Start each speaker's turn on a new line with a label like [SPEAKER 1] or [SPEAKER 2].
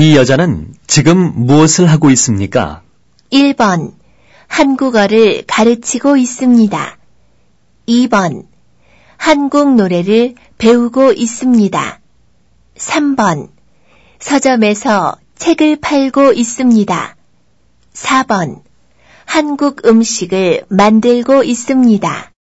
[SPEAKER 1] 이 여자는 지금 무엇을 하고 있습니까?
[SPEAKER 2] 1번. 한국어를 가르치고 있습니다. 2번. 한국 노래를 배우고 있습니다. 3번. 서점에서 책을 팔고 있습니다. 4번. 한국 음식을 만들고 있습니다.